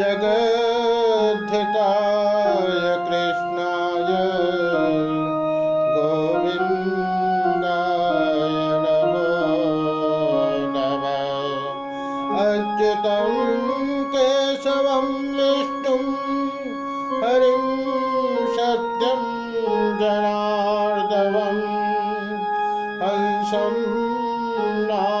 जगद्धिताय कृष्णाय गोविन्दाय नमो नमः। अच्युतं केशवं विष्णुं हरिं सत्यं जनार्दवम् हंसं ना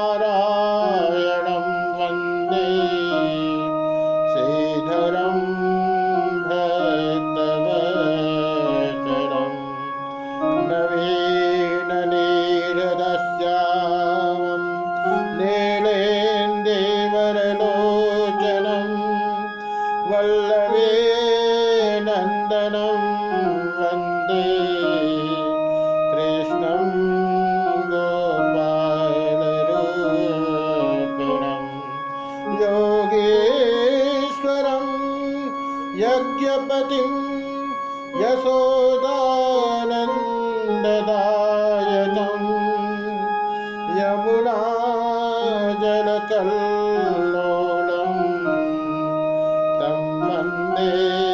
नवीननीरदस्यामं नीलेन्दीवरलोचनं वल्लवे नन्दनं वंदे कृष्णं गोपालरूपिणं योगेश्वरं यज्ञपतिं यमुनाजनकल्लोलं तं वन्दे